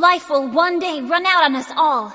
Life will one day run out on us all.